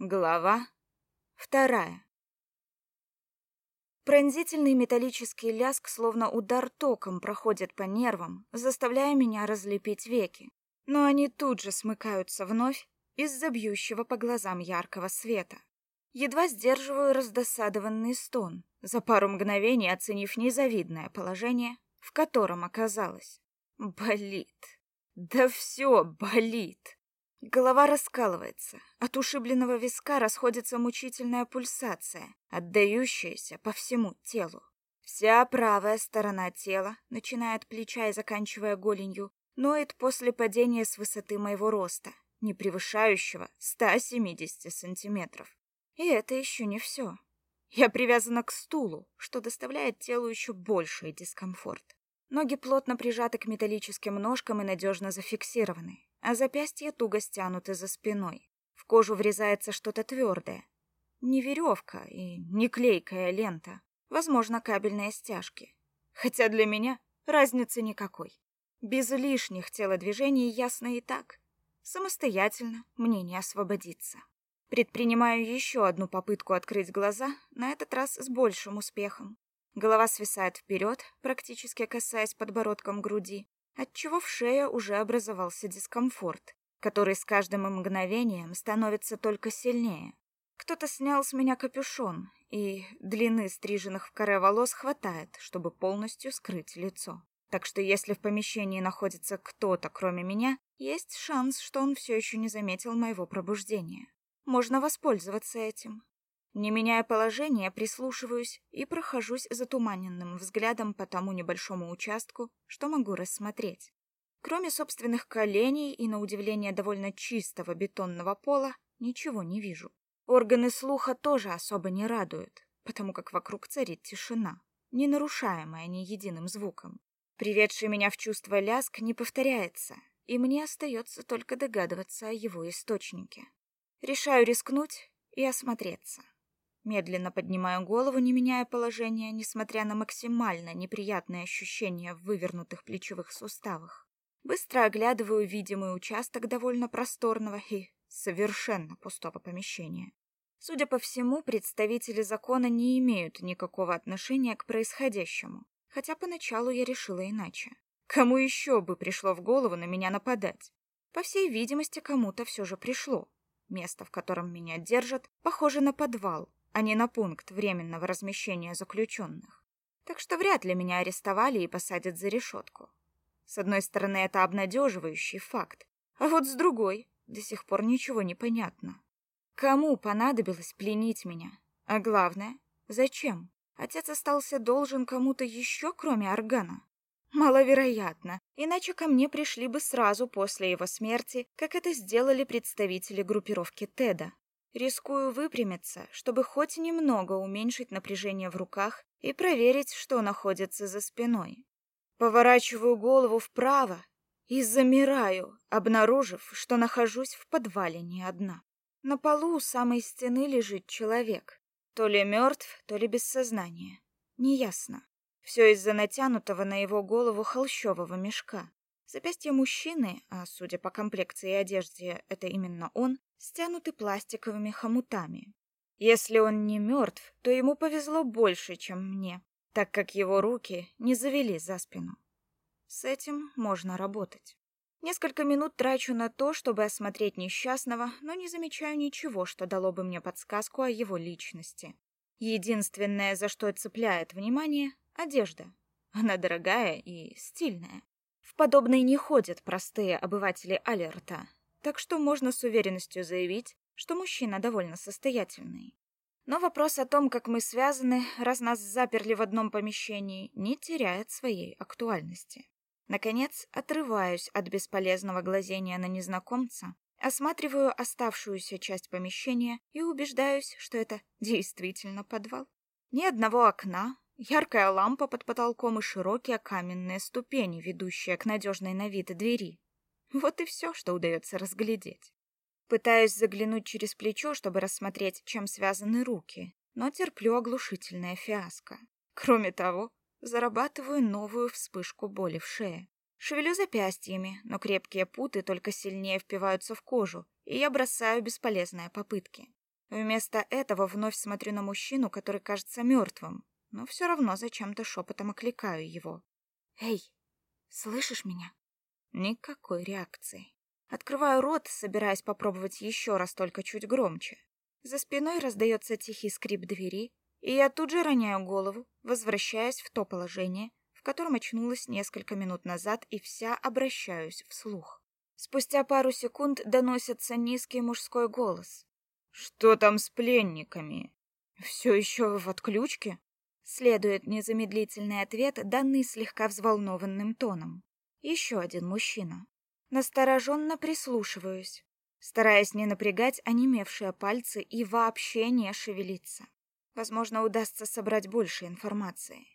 Глава вторая. Пронзительный металлический ляск, словно удар током, проходит по нервам, заставляя меня разлепить веки. Но они тут же смыкаются вновь из-за бьющего по глазам яркого света. Едва сдерживаю раздосадованный стон, за пару мгновений оценив незавидное положение, в котором оказалась. Болит. Да все болит. Голова раскалывается. От ушибленного виска расходится мучительная пульсация, отдающаяся по всему телу. Вся правая сторона тела, начиная от плеча и заканчивая голенью, ноет после падения с высоты моего роста, не превышающего 170 сантиметров. И это еще не все. Я привязана к стулу, что доставляет телу еще больший дискомфорт. Ноги плотно прижаты к металлическим ножкам и надежно зафиксированы, а запястья туго стянуты за спиной. В кожу врезается что-то твердое. Не веревка и не клейкая лента. Возможно, кабельные стяжки. Хотя для меня разницы никакой. Без лишних телодвижений ясно и так. Самостоятельно мне не освободиться. Предпринимаю еще одну попытку открыть глаза, на этот раз с большим успехом. Голова свисает вперед, практически касаясь подбородком груди, отчего в шее уже образовался дискомфорт, который с каждым мгновением становится только сильнее. Кто-то снял с меня капюшон, и длины стриженных в коре волос хватает, чтобы полностью скрыть лицо. Так что если в помещении находится кто-то, кроме меня, есть шанс, что он все еще не заметил моего пробуждения. Можно воспользоваться этим. Не меняя положения, прислушиваюсь и прохожусь затуманенным взглядом по тому небольшому участку, что могу рассмотреть. Кроме собственных коленей и, на удивление, довольно чистого бетонного пола, ничего не вижу. Органы слуха тоже особо не радуют, потому как вокруг царит тишина, не нарушаемая ни единым звуком. Приведший меня в чувство ляск не повторяется, и мне остается только догадываться о его источнике. Решаю рискнуть и осмотреться. Медленно поднимаю голову, не меняя положения, несмотря на максимально неприятные ощущения в вывернутых плечевых суставах. Быстро оглядываю видимый участок довольно просторного и совершенно пустого помещения. Судя по всему, представители закона не имеют никакого отношения к происходящему, хотя поначалу я решила иначе. Кому еще бы пришло в голову на меня нападать? По всей видимости, кому-то все же пришло. Место, в котором меня держат, похоже на подвал, а не на пункт временного размещения заключенных. Так что вряд ли меня арестовали и посадят за решетку. С одной стороны, это обнадеживающий факт, а вот с другой до сих пор ничего не понятно. Кому понадобилось пленить меня? А главное, зачем? Отец остался должен кому-то еще, кроме Органа? Маловероятно, иначе ко мне пришли бы сразу после его смерти, как это сделали представители группировки Теда. Рискую выпрямиться, чтобы хоть немного уменьшить напряжение в руках и проверить, что находится за спиной. Поворачиваю голову вправо и замираю, обнаружив, что нахожусь в подвале не одна. На полу у самой стены лежит человек, то ли мертв, то ли без сознания. Неясно. Все из-за натянутого на его голову холщового мешка. Запястья мужчины, а судя по комплекции и одежде, это именно он, стянуты пластиковыми хомутами. Если он не мертв, то ему повезло больше, чем мне, так как его руки не завели за спину. С этим можно работать. Несколько минут трачу на то, чтобы осмотреть несчастного, но не замечаю ничего, что дало бы мне подсказку о его личности. Единственное, за что цепляет внимание — одежда. Она дорогая и стильная. В подобной не ходят простые обыватели Алерта, так что можно с уверенностью заявить, что мужчина довольно состоятельный. Но вопрос о том, как мы связаны, раз нас заперли в одном помещении, не теряет своей актуальности. Наконец, отрываюсь от бесполезного глазения на незнакомца, осматриваю оставшуюся часть помещения и убеждаюсь, что это действительно подвал. Ни одного окна, яркая лампа под потолком и широкие каменные ступени, ведущие к надежной на вид двери. Вот и все, что удается разглядеть. Пытаюсь заглянуть через плечо, чтобы рассмотреть, чем связаны руки, но терплю оглушительное фиаско. Кроме того, зарабатываю новую вспышку боли в шее. Шевелю запястьями, но крепкие путы только сильнее впиваются в кожу, и я бросаю бесполезные попытки. Вместо этого вновь смотрю на мужчину, который кажется мертвым, но все равно зачем-то шепотом окликаю его. «Эй, слышишь меня?» Никакой реакции. Открываю рот, собираясь попробовать еще раз, только чуть громче. За спиной раздается тихий скрип двери, и я тут же роняю голову, возвращаясь в то положение, в котором очнулась несколько минут назад и вся обращаюсь вслух. Спустя пару секунд доносится низкий мужской голос. «Что там с пленниками? Все еще в отключке?» Следует незамедлительный ответ, данный слегка взволнованным тоном. Еще один мужчина. Настороженно прислушиваюсь, стараясь не напрягать онемевшие пальцы и вообще не шевелиться. Возможно, удастся собрать больше информации.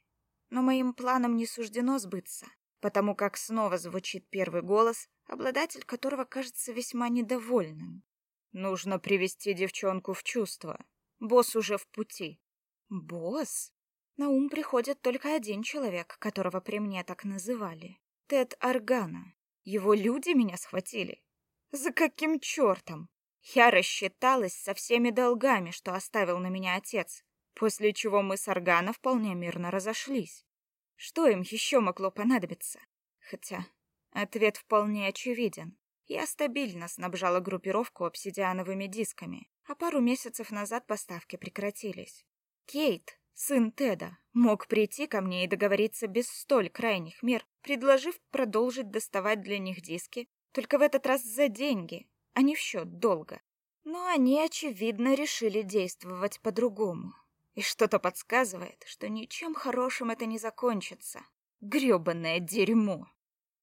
Но моим планам не суждено сбыться, потому как снова звучит первый голос, обладатель которого кажется весьма недовольным. Нужно привести девчонку в чувство. Босс уже в пути. Босс? На ум приходит только один человек, которого при мне так называли. Тед Аргана. Его люди меня схватили. За каким чертом? Я рассчиталась со всеми долгами, что оставил на меня отец, после чего мы с Аргана вполне мирно разошлись. Что им еще могло понадобиться? Хотя ответ вполне очевиден. Я стабильно снабжала группировку обсидиановыми дисками, а пару месяцев назад поставки прекратились. Кейт, сын Теда, мог прийти ко мне и договориться без столь крайних мер, предложив продолжить доставать для них диски, только в этот раз за деньги, а не в счет долга. Но они, очевидно, решили действовать по-другому. И что-то подсказывает, что ничем хорошим это не закончится. Грёбаное дерьмо.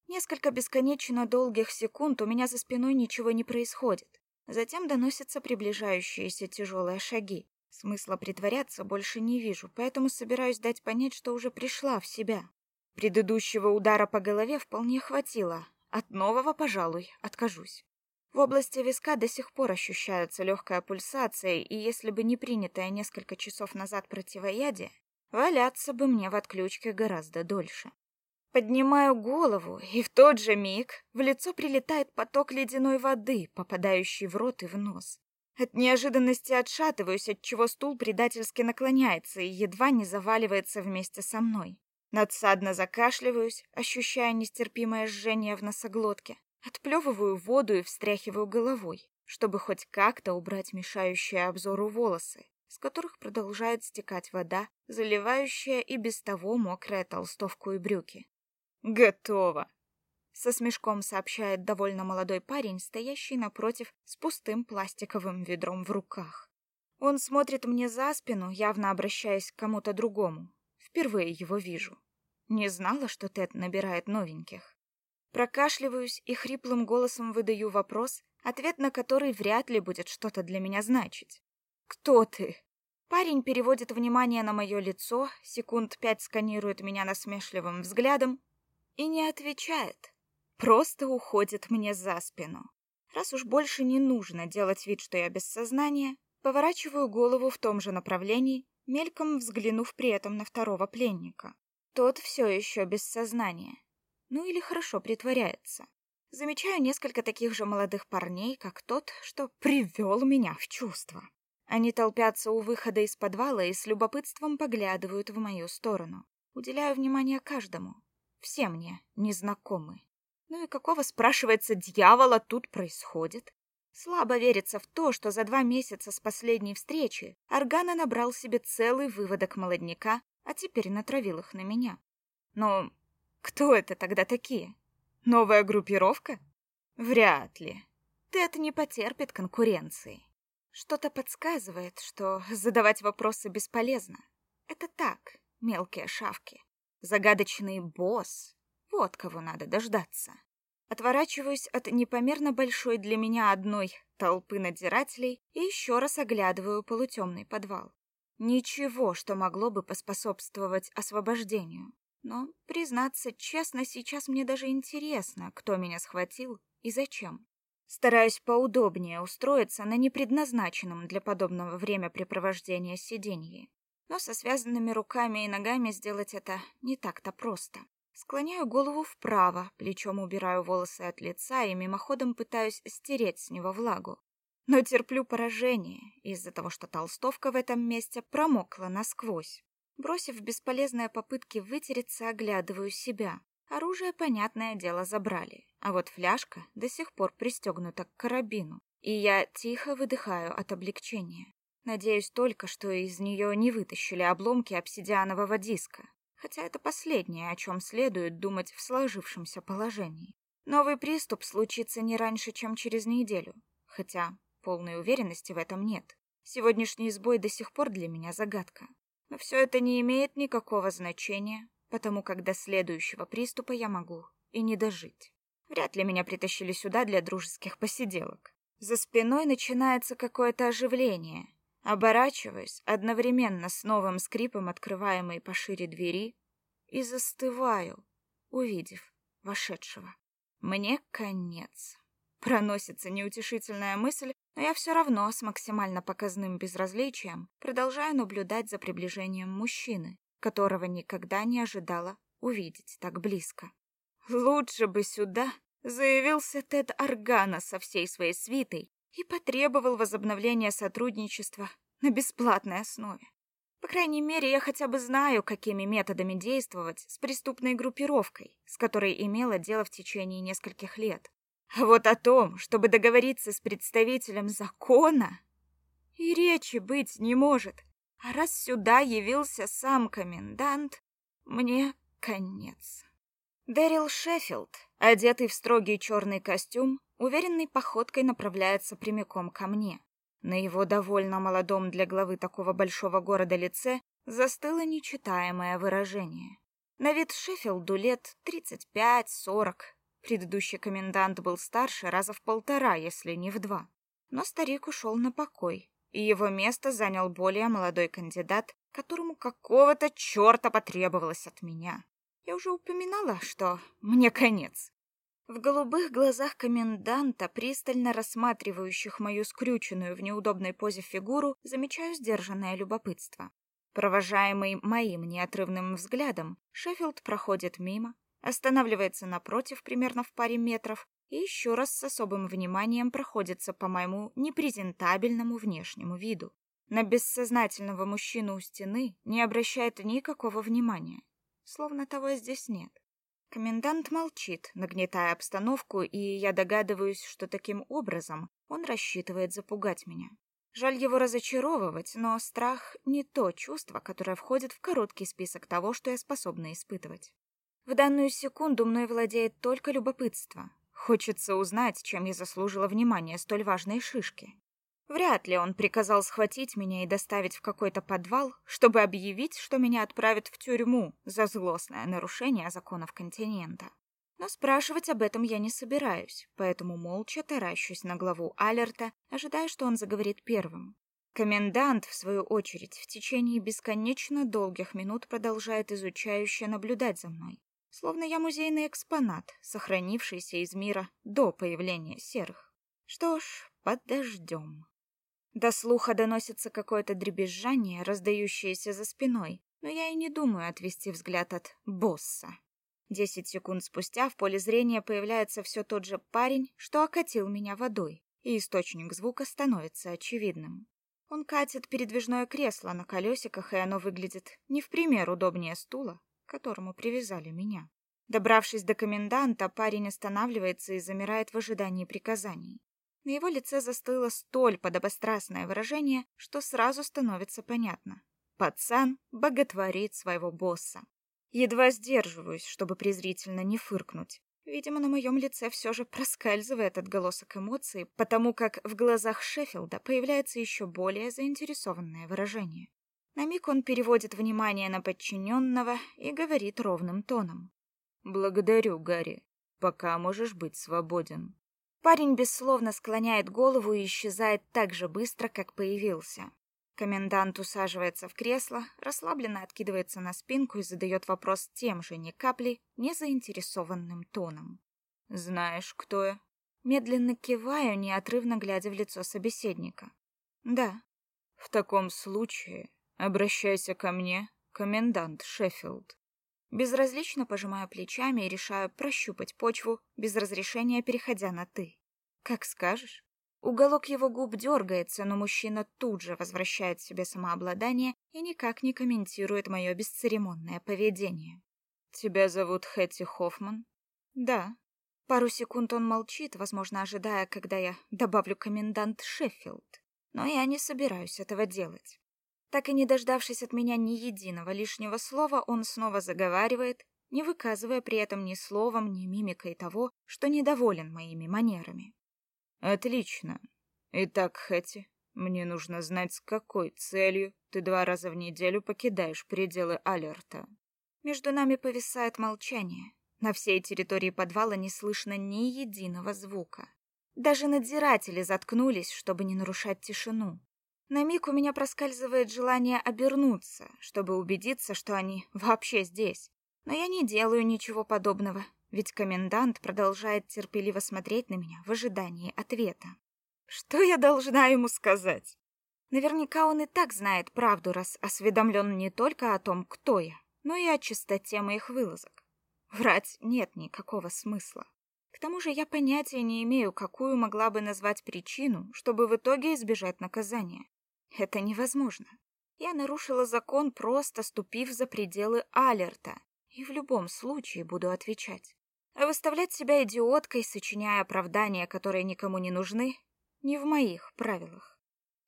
Несколько бесконечно долгих секунд у меня за спиной ничего не происходит. Затем доносятся приближающиеся тяжелые шаги. Смысла притворяться больше не вижу, поэтому собираюсь дать понять, что уже пришла в себя. Предыдущего удара по голове вполне хватило. От нового, пожалуй, откажусь. В области виска до сих пор ощущается легкая пульсация, и если бы не принятое несколько часов назад противоядие, валяться бы мне в отключке гораздо дольше. Поднимаю голову, и в тот же миг в лицо прилетает поток ледяной воды, попадающий в рот и в нос. От неожиданности отшатываюсь, от чего стул предательски наклоняется и едва не заваливается вместе со мной. Надсадно закашливаюсь, ощущая нестерпимое жжение в носоглотке. Отплевываю воду и встряхиваю головой, чтобы хоть как-то убрать мешающие обзору волосы, с которых продолжает стекать вода, заливающая и без того мокрые толстовку и брюки. «Готово!» Со смешком сообщает довольно молодой парень, стоящий напротив с пустым пластиковым ведром в руках. Он смотрит мне за спину, явно обращаясь к кому-то другому. Впервые его вижу. Не знала, что Тед набирает новеньких. Прокашливаюсь и хриплым голосом выдаю вопрос, ответ на который вряд ли будет что-то для меня значить. «Кто ты?» Парень переводит внимание на мое лицо, секунд пять сканирует меня насмешливым взглядом, и не отвечает. Просто уходит мне за спину. Раз уж больше не нужно делать вид, что я без сознания, поворачиваю голову в том же направлении, мельком взглянув при этом на второго пленника. Тот все еще без сознания. Ну или хорошо притворяется. Замечаю несколько таких же молодых парней, как тот, что привел меня в чувство. Они толпятся у выхода из подвала и с любопытством поглядывают в мою сторону. Уделяю внимание каждому все мне незнакомы. Ну и какого, спрашивается, дьявола тут происходит? Слабо верится в то, что за два месяца с последней встречи Аргана набрал себе целый выводок молодняка, а теперь натравил их на меня. Но кто это тогда такие? Новая группировка? Вряд ли. Тед не потерпит конкуренции. Что-то подсказывает, что задавать вопросы бесполезно. Это так, мелкие шавки. Загадочный босс. Вот кого надо дождаться. Отворачиваюсь от непомерно большой для меня одной толпы надзирателей и еще раз оглядываю полутемный подвал. Ничего, что могло бы поспособствовать освобождению. Но, признаться честно, сейчас мне даже интересно, кто меня схватил и зачем. Стараюсь поудобнее устроиться на непредназначенном для подобного времяпрепровождения сиденье. Но со связанными руками и ногами сделать это не так-то просто. Склоняю голову вправо, плечом убираю волосы от лица и мимоходом пытаюсь стереть с него влагу. но терплю поражение из-за того, что толстовка в этом месте промокла насквозь. Бросив бесполезные попытки вытереться, оглядываю себя. Оружие, понятное дело, забрали, а вот фляжка до сих пор пристегнута к карабину, и я тихо выдыхаю от облегчения. Надеюсь только, что из нее не вытащили обломки обсидианового диска, хотя это последнее, о чем следует думать в сложившемся положении. Новый приступ случится не раньше, чем через неделю, хотя полной уверенности в этом нет. Сегодняшний сбой до сих пор для меня загадка. Но все это не имеет никакого значения, потому как до следующего приступа я могу и не дожить. Вряд ли меня притащили сюда для дружеских посиделок. За спиной начинается какое-то оживление. Оборачиваюсь одновременно с новым скрипом открываемой пошире двери и застываю, увидев вошедшего. Мне конец. Проносится неутешительная мысль, но я все равно с максимально показным безразличием продолжаю наблюдать за приближением мужчины, которого никогда не ожидала увидеть так близко. Лучше бы сюда заявился Тед Аргана со всей своей свитой и потребовал возобновления сотрудничества на бесплатной основе. По крайней мере, я хотя бы знаю, какими методами действовать с преступной группировкой, с которой имела дело в течение нескольких лет. А вот о том, чтобы договориться с представителем закона, и речи быть не может. А раз сюда явился сам комендант, мне конец. Дэрил Шеффилд, одетый в строгий черный костюм, уверенной походкой направляется прямиком ко мне. На его довольно молодом для главы такого большого города лице застыло нечитаемое выражение. На вид Шеффилду лет 35-40, Предыдущий комендант был старше раза в полтора, если не в два. Но старик ушел на покой, и его место занял более молодой кандидат, которому какого-то черта потребовалось от меня. Я уже упоминала, что мне конец. В голубых глазах коменданта, пристально рассматривающих мою скрюченную в неудобной позе фигуру, замечаю сдержанное любопытство. Провожаемый моим неотрывным взглядом, Шеффилд проходит мимо, останавливается напротив примерно в паре метров и еще раз с особым вниманием проходится по моему непрезентабельному внешнему виду. На бессознательного мужчину у стены не обращает никакого внимания, словно того здесь нет. Комендант молчит, нагнетая обстановку, и я догадываюсь, что таким образом он рассчитывает запугать меня. Жаль его разочаровывать, но страх не то чувство, которое входит в короткий список того, что я способна испытывать. В данную секунду мной владеет только любопытство. Хочется узнать, чем я заслужила внимание столь важной шишки. Вряд ли он приказал схватить меня и доставить в какой-то подвал, чтобы объявить, что меня отправят в тюрьму за злостное нарушение законов континента. Но спрашивать об этом я не собираюсь, поэтому молча таращусь на главу Алерта, ожидая, что он заговорит первым. Комендант, в свою очередь, в течение бесконечно долгих минут продолжает изучающе наблюдать за мной словно я музейный экспонат, сохранившийся из мира до появления серых. Что ж, подождем. До слуха доносится какое-то дребезжание, раздающееся за спиной, но я и не думаю отвести взгляд от босса. Десять секунд спустя в поле зрения появляется все тот же парень, что окатил меня водой, и источник звука становится очевидным. Он катит передвижное кресло на колесиках, и оно выглядит не в пример удобнее стула, к которому привязали меня. Добравшись до коменданта, парень останавливается и замирает в ожидании приказаний. На его лице застыло столь подобострастное выражение, что сразу становится понятно. Пацан боготворит своего босса. Едва сдерживаюсь, чтобы презрительно не фыркнуть. Видимо, на моем лице все же проскальзывает отголосок эмоций, потому как в глазах Шеффилда появляется еще более заинтересованное выражение. На миг он переводит внимание на подчиненного и говорит ровным тоном. «Благодарю, Гарри. Пока можешь быть свободен». Парень бессловно склоняет голову и исчезает так же быстро, как появился. Комендант усаживается в кресло, расслабленно откидывается на спинку и задает вопрос тем же ни капли незаинтересованным тоном. «Знаешь, кто я?» Медленно киваю, неотрывно глядя в лицо собеседника. «Да». «В таком случае Обращайся ко мне, комендант Шеффилд. Безразлично пожимаю плечами и решаю прощупать почву, без разрешения переходя на «ты». Как скажешь. Уголок его губ дергается, но мужчина тут же возвращает себе самообладание и никак не комментирует мое бесцеремонное поведение. «Тебя зовут Хэти Хоффман?» «Да». Пару секунд он молчит, возможно, ожидая, когда я добавлю комендант Шеффилд. Но я не собираюсь этого делать. Так и не дождавшись от меня ни единого лишнего слова, он снова заговаривает, не выказывая при этом ни словом, ни мимикой того, что недоволен моими манерами. Отлично. Итак, Хэти, мне нужно знать, с какой целью ты два раза в неделю покидаешь пределы Алерта. Между нами повисает молчание. На всей территории подвала не слышно ни единого звука. Даже надзиратели заткнулись, чтобы не нарушать тишину. На миг у меня проскальзывает желание обернуться, чтобы убедиться, что они вообще здесь. Но я не делаю ничего подобного, ведь комендант продолжает терпеливо смотреть на меня в ожидании ответа. Что я должна ему сказать? Наверняка он и так знает правду, раз осведомлен не только о том, кто я, но и о чистоте моих вылазок. Врать нет никакого смысла. К тому же я понятия не имею, какую могла бы назвать причину, чтобы в итоге избежать наказания. Это невозможно. Я нарушила закон, просто ступив за пределы Алерта, и в любом случае буду отвечать. А выставлять себя идиоткой, сочиняя оправдания, которые никому не нужны, не в моих правилах.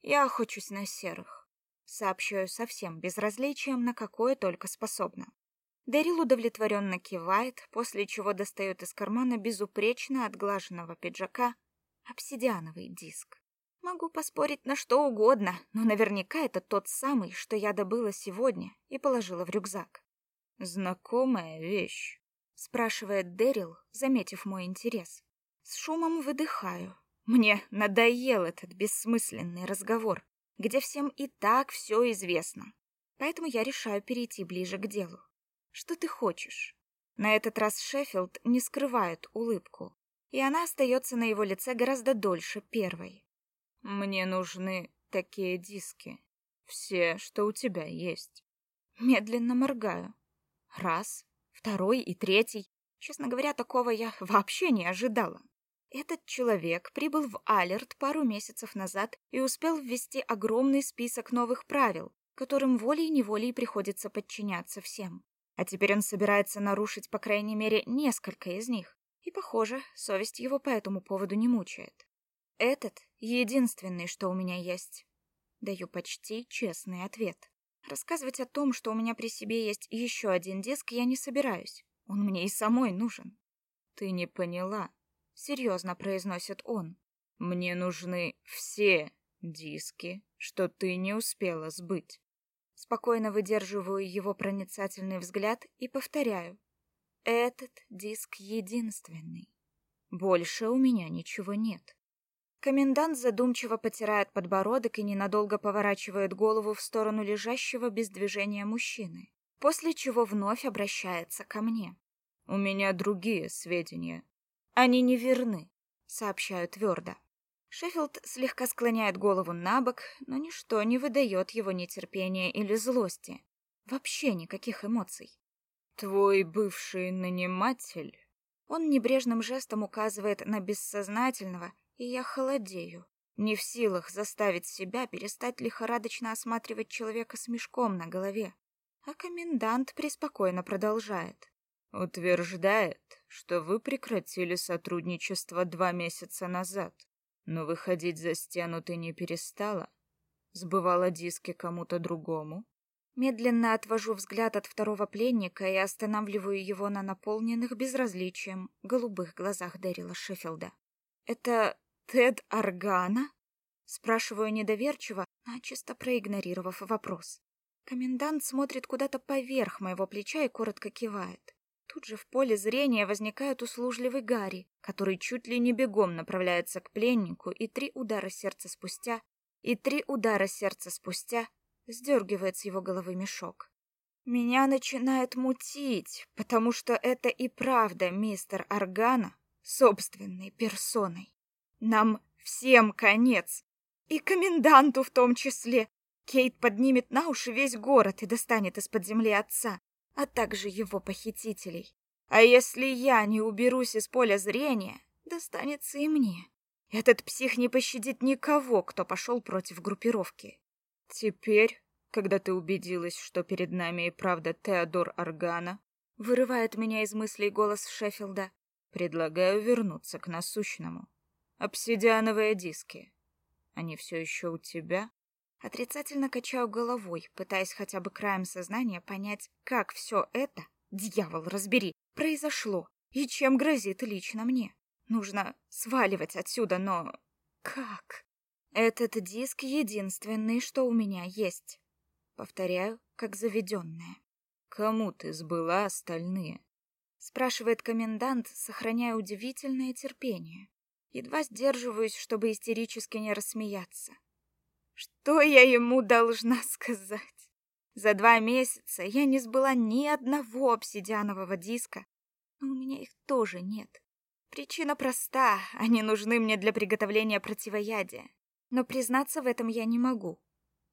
Я охочусь на серых. Сообщаю со всем безразличием, на какое только способна. Дэрил удовлетворенно кивает, после чего достает из кармана безупречно отглаженного пиджака обсидиановый диск. Могу поспорить на что угодно, но наверняка это тот самый, что я добыла сегодня и положила в рюкзак. Знакомая вещь, спрашивает Дэрил, заметив мой интерес. С шумом выдыхаю. Мне надоел этот бессмысленный разговор, где всем и так все известно. Поэтому я решаю перейти ближе к делу. Что ты хочешь? На этот раз Шеффилд не скрывает улыбку, и она остается на его лице гораздо дольше первой. Мне нужны такие диски. Все, что у тебя есть. Медленно моргаю. Раз, второй и третий. Честно говоря, такого я вообще не ожидала. Этот человек прибыл в Алерт пару месяцев назад и успел ввести огромный список новых правил, которым волей-неволей приходится подчиняться всем. А теперь он собирается нарушить, по крайней мере, несколько из них. И, похоже, совесть его по этому поводу не мучает. Этот единственный, что у меня есть. Даю почти честный ответ. Рассказывать о том, что у меня при себе есть еще один диск, я не собираюсь. Он мне и самой нужен. Ты не поняла, серьезно произносит он. Мне нужны все диски, что ты не успела сбыть. Спокойно выдерживаю его проницательный взгляд и повторяю. Этот диск единственный. Больше у меня ничего нет. Комендант задумчиво потирает подбородок и ненадолго поворачивает голову в сторону лежащего без движения мужчины, после чего вновь обращается ко мне. «У меня другие сведения. Они не верны», — сообщаю твердо. Шеффилд слегка склоняет голову на бок, но ничто не выдает его нетерпения или злости. Вообще никаких эмоций. «Твой бывший наниматель...» Он небрежным жестом указывает на бессознательного и я холодею, не в силах заставить себя перестать лихорадочно осматривать человека с мешком на голове. А комендант преспокойно продолжает. Утверждает, что вы прекратили сотрудничество два месяца назад, но выходить за стену ты не перестала. Сбывала диски кому-то другому. Медленно отвожу взгляд от второго пленника и останавливаю его на наполненных безразличием голубых глазах Дэрила Шеффилда. Это Тед Аргана? Спрашиваю недоверчиво, начисто проигнорировав вопрос. Комендант смотрит куда-то поверх моего плеча и коротко кивает. Тут же в поле зрения возникает услужливый Гарри, который чуть ли не бегом направляется к пленнику, и три удара сердца спустя, и три удара сердца спустя сдергивает с его головы мешок. Меня начинает мутить, потому что это и правда мистер Аргана собственной персоной. Нам всем конец. И коменданту в том числе. Кейт поднимет на уши весь город и достанет из-под земли отца, а также его похитителей. А если я не уберусь из поля зрения, достанется и мне. Этот псих не пощадит никого, кто пошел против группировки. Теперь, когда ты убедилась, что перед нами и правда Теодор Аргана, вырывает меня из мыслей голос Шеффилда, предлагаю вернуться к насущному. Обсидиановые диски. Они все еще у тебя? Отрицательно качаю головой, пытаясь хотя бы краем сознания понять, как все это, дьявол разбери, произошло и чем грозит лично мне. Нужно сваливать отсюда, но как? Этот диск единственный, что у меня есть. Повторяю, как заведенное. Кому ты сбыла остальные? Спрашивает комендант, сохраняя удивительное терпение. Едва сдерживаюсь, чтобы истерически не рассмеяться. Что я ему должна сказать? За два месяца я не сбыла ни одного обсидианового диска, но у меня их тоже нет. Причина проста, они нужны мне для приготовления противоядия. Но признаться в этом я не могу,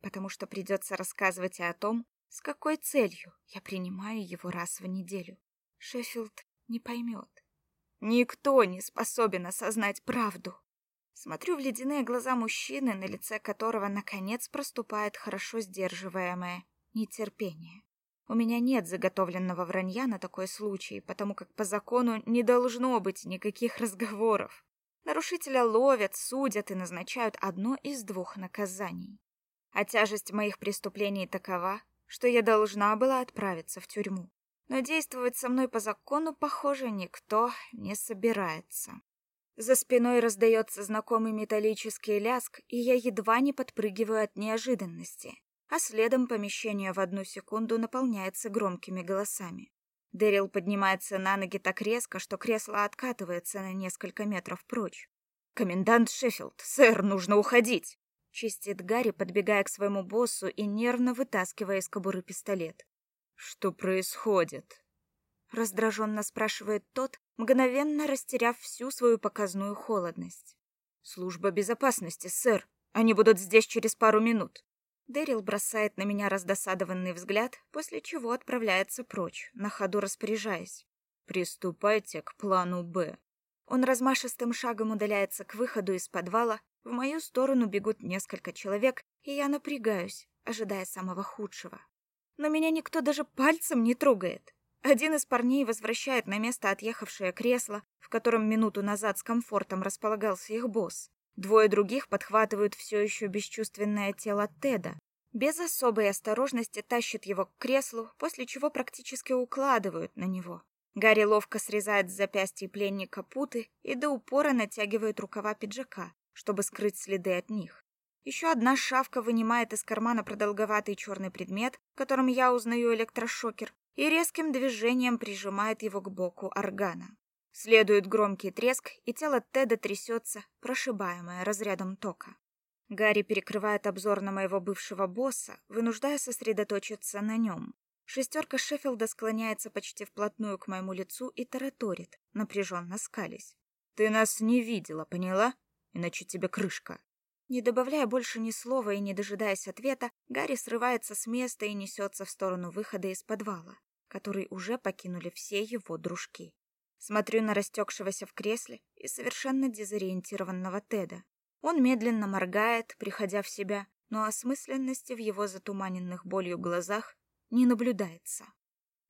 потому что придется рассказывать о том, с какой целью я принимаю его раз в неделю. Шеффилд не поймет. Никто не способен осознать правду. Смотрю в ледяные глаза мужчины, на лице которого наконец проступает хорошо сдерживаемое нетерпение. У меня нет заготовленного вранья на такой случай, потому как по закону не должно быть никаких разговоров. Нарушителя ловят, судят и назначают одно из двух наказаний. А тяжесть моих преступлений такова, что я должна была отправиться в тюрьму. Но действовать со мной по закону, похоже, никто не собирается. За спиной раздается знакомый металлический ляск, и я едва не подпрыгиваю от неожиданности а следом помещение в одну секунду наполняется громкими голосами. Дэрил поднимается на ноги так резко, что кресло откатывается на несколько метров прочь. «Комендант Шеффилд, сэр, нужно уходить!» Чистит Гарри, подбегая к своему боссу и нервно вытаскивая из кобуры пистолет. «Что происходит?» Раздраженно спрашивает тот, мгновенно растеряв всю свою показную холодность. «Служба безопасности, сэр. Они будут здесь через пару минут». Дэрил бросает на меня раздосадованный взгляд, после чего отправляется прочь, на ходу распоряжаясь. «Приступайте к плану «Б». Он размашистым шагом удаляется к выходу из подвала, в мою сторону бегут несколько человек, и я напрягаюсь, ожидая самого худшего. Но меня никто даже пальцем не трогает. Один из парней возвращает на место отъехавшее кресло, в котором минуту назад с комфортом располагался их босс. Двое других подхватывают все еще бесчувственное тело Теда. Без особой осторожности тащат его к креслу, после чего практически укладывают на него. Гарри ловко срезает с запястья пленника путы и до упора натягивает рукава пиджака, чтобы скрыть следы от них. Еще одна шавка вынимает из кармана продолговатый черный предмет, которым я узнаю электрошокер, и резким движением прижимает его к боку органа. Следует громкий треск, и тело Теда трясется, прошибаемое разрядом тока. Гарри перекрывает обзор на моего бывшего босса, вынуждая сосредоточиться на нем. Шестерка Шеффилда склоняется почти вплотную к моему лицу и тараторит, напряженно скались. «Ты нас не видела, поняла? Иначе тебе крышка». Не добавляя больше ни слова и не дожидаясь ответа, Гарри срывается с места и несется в сторону выхода из подвала, который уже покинули все его дружки. Смотрю на растекшегося в кресле и совершенно дезориентированного Теда. Он медленно моргает, приходя в себя, но осмысленности в его затуманенных болью глазах не наблюдается.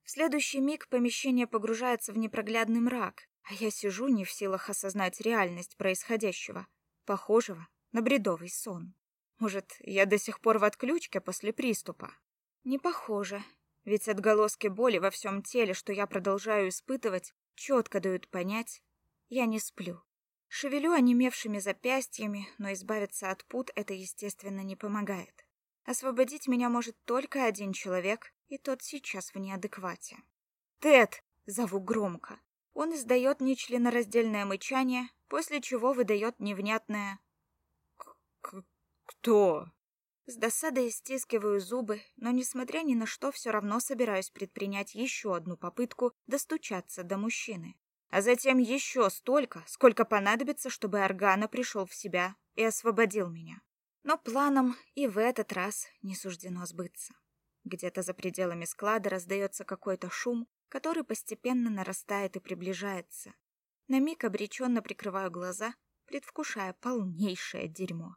В следующий миг помещение погружается в непроглядный мрак, а я сижу не в силах осознать реальность происходящего, похожего на бредовый сон. Может, я до сих пор в отключке после приступа? Не похоже, ведь отголоски боли во всем теле, что я продолжаю испытывать, четко дают понять, я не сплю. Шевелю онемевшими запястьями, но избавиться от пут это, естественно, не помогает. Освободить меня может только один человек, и тот сейчас в неадеквате. «Тед!» — зову громко. Он издает нечленораздельное мычание, после чего выдает невнятное «Кто?» С досадой стискиваю зубы, но, несмотря ни на что, все равно собираюсь предпринять еще одну попытку достучаться до мужчины. А затем еще столько, сколько понадобится, чтобы Аргана пришел в себя и освободил меня. Но планом и в этот раз не суждено сбыться. Где-то за пределами склада раздается какой-то шум, который постепенно нарастает и приближается. На миг обреченно прикрываю глаза предвкушая полнейшее дерьмо.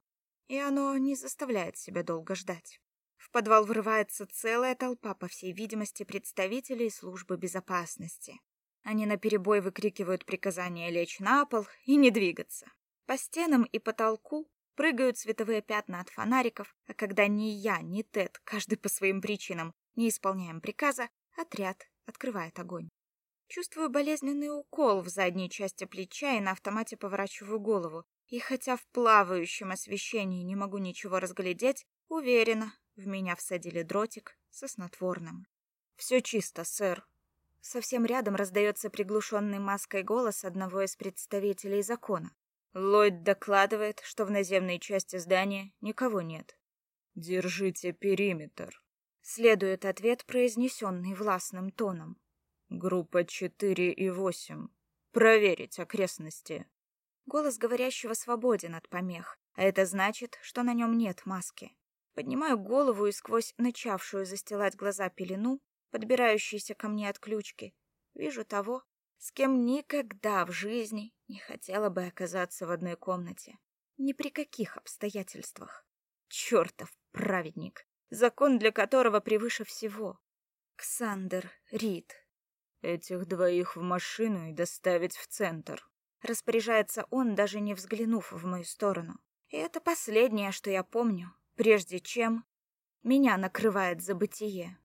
И оно не заставляет себя долго ждать. В подвал врывается целая толпа, по всей видимости, представителей службы безопасности. Они наперебой выкрикивают приказание лечь на пол и не двигаться. По стенам и потолку прыгают световые пятна от фонариков, а когда ни я, ни Тед, каждый по своим причинам, не исполняем приказа, отряд открывает огонь. Чувствую болезненный укол в задней части плеча и на автомате поворачиваю голову. И хотя в плавающем освещении не могу ничего разглядеть, уверена, в меня всадили дротик со снотворным. «Все чисто, сэр». Совсем рядом раздается приглушенный маской голос одного из представителей закона. Ллойд докладывает, что в наземной части здания никого нет. «Держите периметр», — следует ответ, произнесенный властным тоном. Группа 4 и 8. Проверить окрестности. Голос говорящего свободен от помех, а это значит, что на нем нет маски. Поднимаю голову и сквозь начавшую застилать глаза пелену, подбирающуюся ко мне от ключки, вижу того, с кем никогда в жизни не хотела бы оказаться в одной комнате. Ни при каких обстоятельствах. Чертов праведник, закон для которого превыше всего. Ксандер Рид. Этих двоих в машину и доставить в центр. Распоряжается он, даже не взглянув в мою сторону. И это последнее, что я помню, прежде чем меня накрывает забытие.